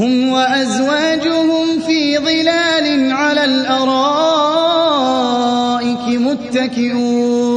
هُمْ وَأَزْوَاجُهُمْ فِي ظِلَالٍ عَلَى الْأَرَائِكِ مُتَّكِئُونَ.